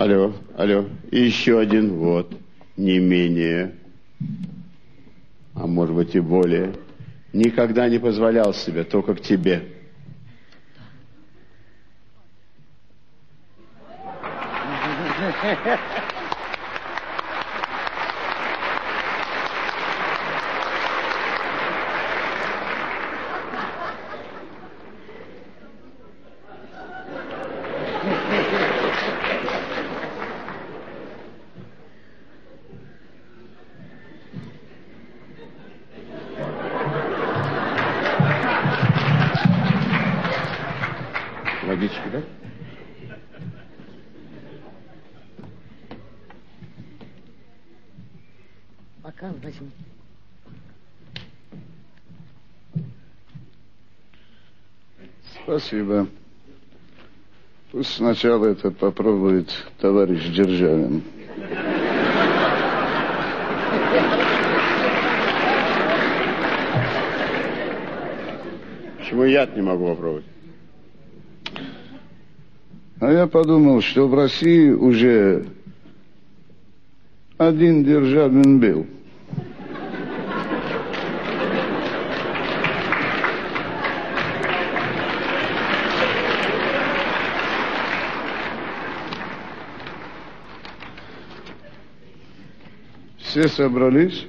Алло, алло. И еще один, вот, не менее, а может быть и более. Никогда не позволял себе, только к тебе. Ha ha ha. Спасибо. Пусть сначала это попробует товарищ Державин. Почему яд не могу попробовать? А я подумал, что в России уже один Державин был. Все собрались?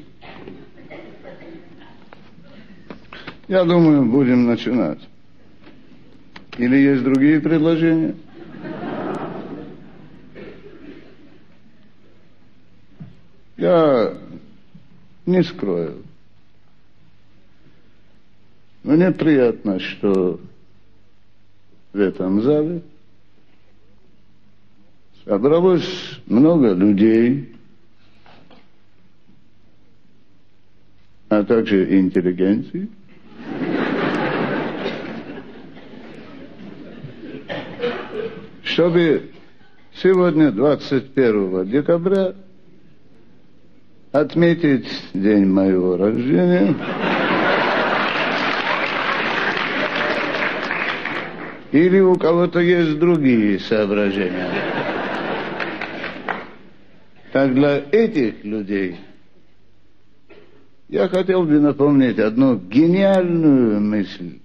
Я думаю, будем начинать. Или есть другие предложения? Я не скрою. Мне приятно, что в этом зале собралось много людей, а также интеллигенции. Чтобы сегодня, 21 декабря, отметить день моего рождения. Или у кого-то есть другие соображения. Так для этих людей – я хотел бы напомнить одну гениальную мысль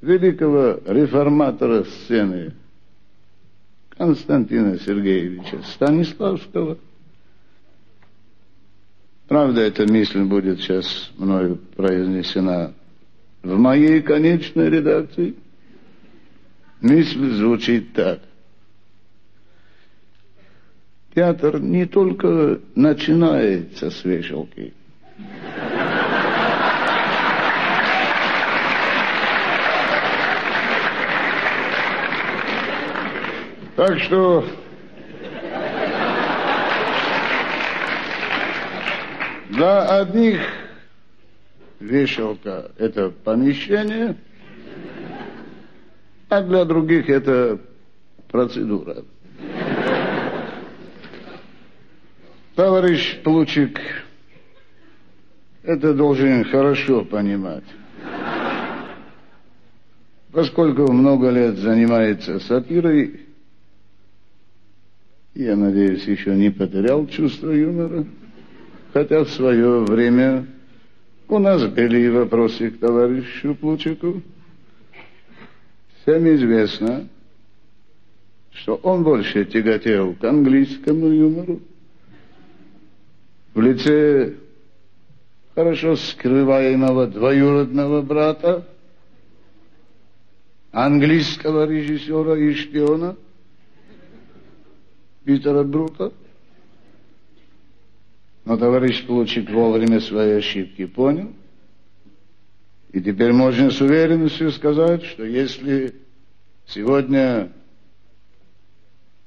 великого реформатора сцены Константина Сергеевича Станиславского. Правда, эта мысль будет сейчас мною произнесена в моей конечной редакции. Мысль звучит так – Театр не только начинается с вешалки. Так что для одних вешалка – это помещение, а для других это процедура. Товарищ Плучик это должен хорошо понимать. Поскольку много лет занимается сатирой, я надеюсь, еще не потерял чувство юмора, хотя в свое время у нас были вопросы к товарищу Плучику. Всем известно, что он больше тяготел к английскому юмору, в лице хорошо скрываемого двоюродного брата, английского режиссера и шпиона Питера Брука. Но товарищ Плучик вовремя свои ошибки понял. И теперь можно с уверенностью сказать, что если сегодня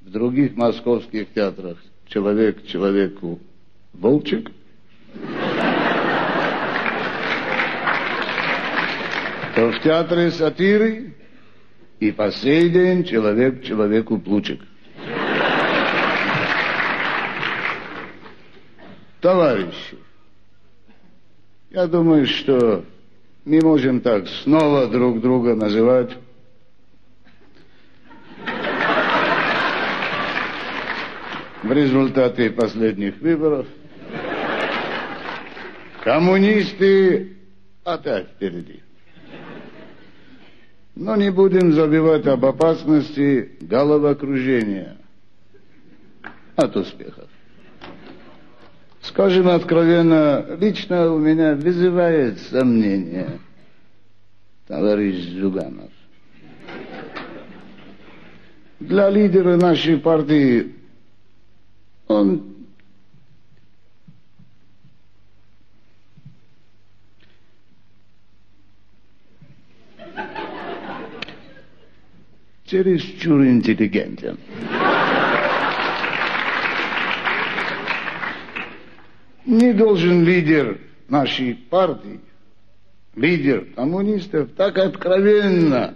в других московских театрах человек человеку Волчек. То в театре сатиры и по сей день человек человеку плучек. Товарищи, я думаю, что мы можем так снова друг друга называть в результате последних выборов коммунисты опять впереди. Но не будем забывать об опасности головокружения от успехов. Скажем откровенно, лично у меня вызывает сомнение товарищ Зюганов. Для лидера нашей партии он чересчур интеллигентен. Не должен лидер нашей партии, лидер коммунистов, так откровенно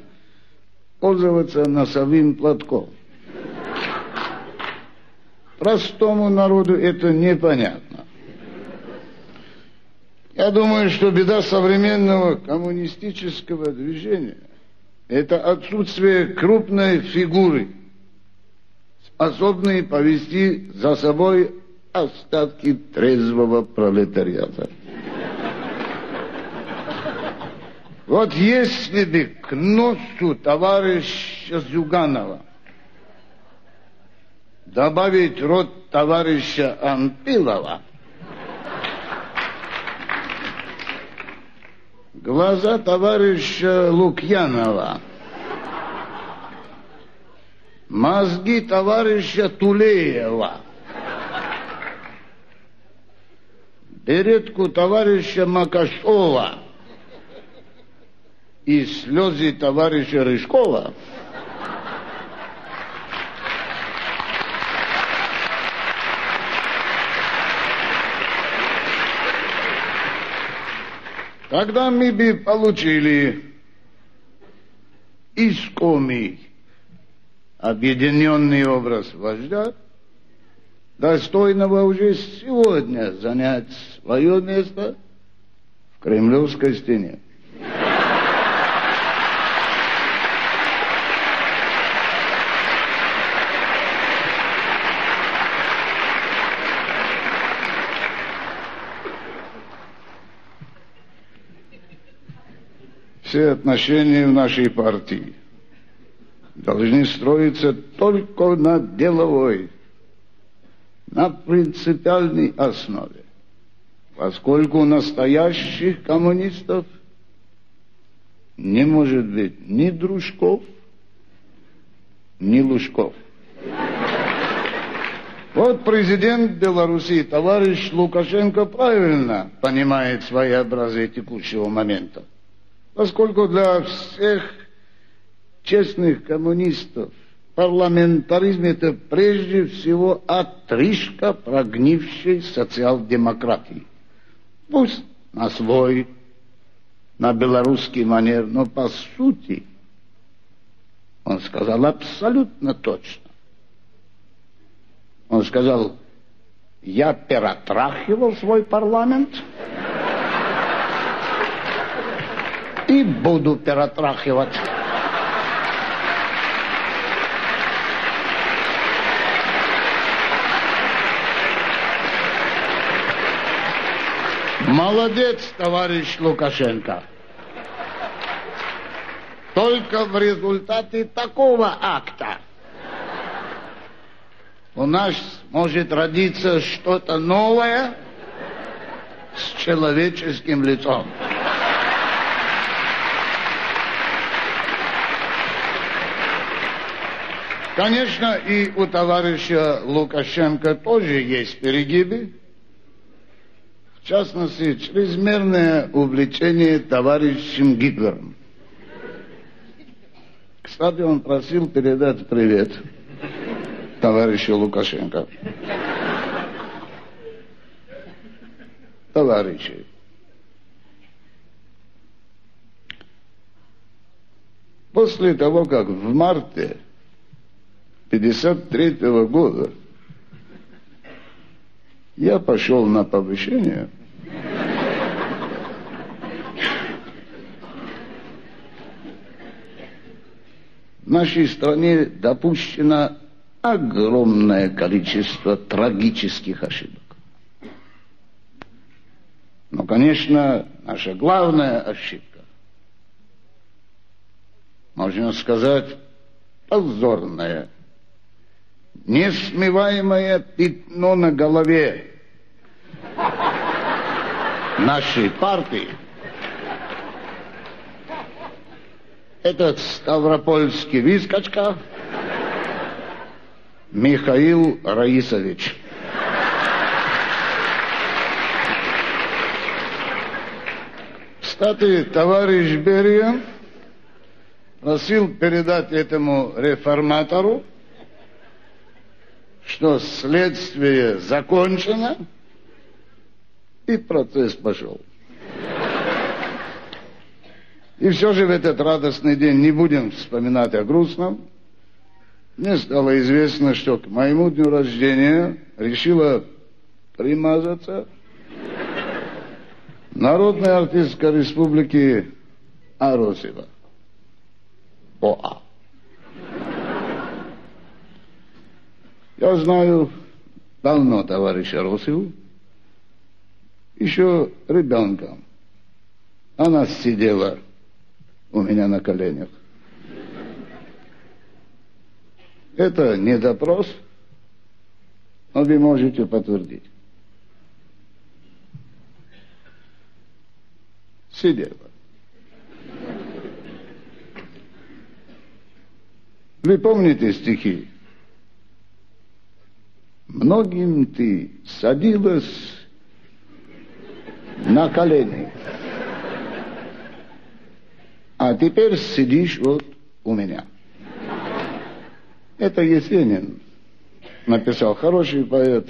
пользоваться носовым платком. Простому народу это непонятно. Я думаю, что беда современного коммунистического движения – это отсутствие крупной фигуры, способной повести за собой остатки трезвого пролетариата. Вот если бы к носу товарища Зюганова добавить род товарища Антилова, глаза товарища Лукьянова, мозги товарища Тулеева, беретку товарища Макашова. И слезы товарища Рыжкова – Тогда мы бы получили искомый объединенный образ вождя, достойного уже сегодня занять свое место в Кремлевской стене. Все отношения в нашей партии должны строиться только на деловой, на принципиальной основе, поскольку у настоящих коммунистов не может быть ни дружков, ни лужков. Вот президент Беларуси, товарищ Лукашенко, правильно понимает свои образы текущего момента поскольку для всех честных коммунистов парламентаризм это прежде всего отрыжка прогнившей социал-демократии. Пусть на свой, на белорусский манер, но по сути он сказал абсолютно точно. Он сказал, я перетрахивал свой парламент, буду перетрахивать. Молодец, товарищ Лукашенко. Только в результате такого акта у нас может родиться что-то новое с человеческим лицом. Конечно, и у товарища Лукашенко тоже есть перегибы. В частности, чрезмерное увлечение товарищем Гитлером. Кстати, он просил передать привет товарищу Лукашенко. Товарищи, после того, как в марте 53 -го года я пошел на повышение. В нашей стране допущена огромное количество трагических ошибок. Но, конечно, наша главная ошибка, можно сказать, позорная, несмываемое пятно на голове. Нашей партии, этот ставропольский вискочка Михаил Раисович. Кстати, товарищ Берия просил передать этому реформатору, что следствие закончено, и процесс пошел. И все же в этот радостный день не будем вспоминать о грустном. Мне стало известно, что к моему дню рождения решила примазаться Народная артистка республики Аросева. ОА. Я знаю давно товарища Росеву, еще ребенком. Она сидела у меня на коленях. Это не допрос, но вы можете подтвердить. Сидела. Вы помните стихи? Многим ты садилась на колени. А теперь сидишь вот у меня. Это Есенин написал, хороший поэт.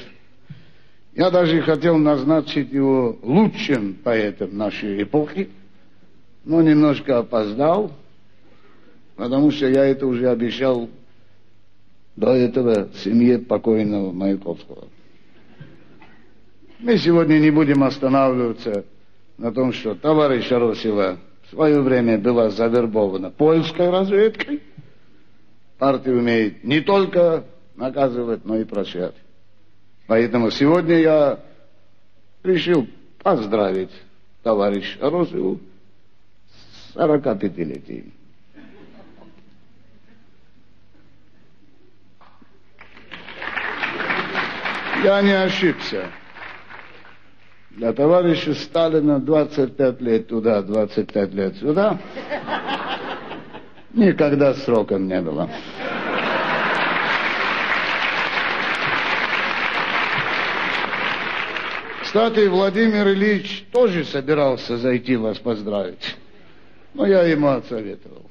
Я даже хотел назначить его лучшим поэтом нашей эпохи, но немножко опоздал, потому что я это уже обещал до этого семье покойного Маяковского. Мы сегодня не будем останавливаться на том, что товарищ Росева в свое время была завербована польской разведкой. Партия умеет не только наказывать, но и прощать. Поэтому сегодня я решил поздравить товарища Росеву с 45-летием. Я не ошибся. Для товарища Сталина 25 лет туда, 25 лет сюда. Никогда сроком не было. Кстати, Владимир Ильич тоже собирался зайти вас поздравить. Но я ему отсоветовал.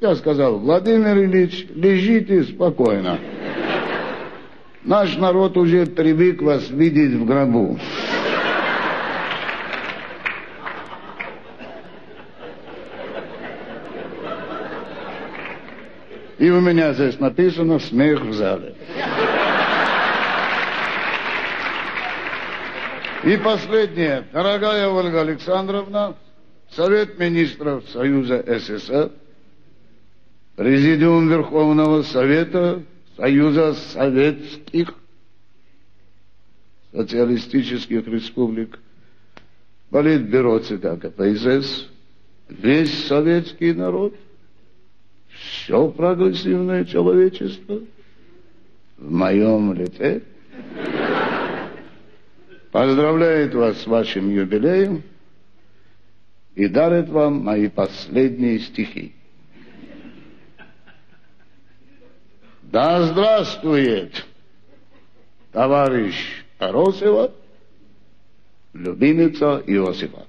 Я сказал, Владимир Ильич, лежите спокойно. Наш народ уже привык вас видеть в гробу. И у меня здесь написано «Смех в зале». И последнее. Дорогая Ольга Александровна, Совет министров Союза СССР, Президиум Верховного Совета Союза Советских Социалистических Республик, Политбюро ЦК КПСС, весь советский народ – все прогрессивное человечество в моем лице. Поздравляет вас с вашим юбилеем и дарит вам мои последние стихи. Да здравствует товарищ Аросева, любимица Иосифа.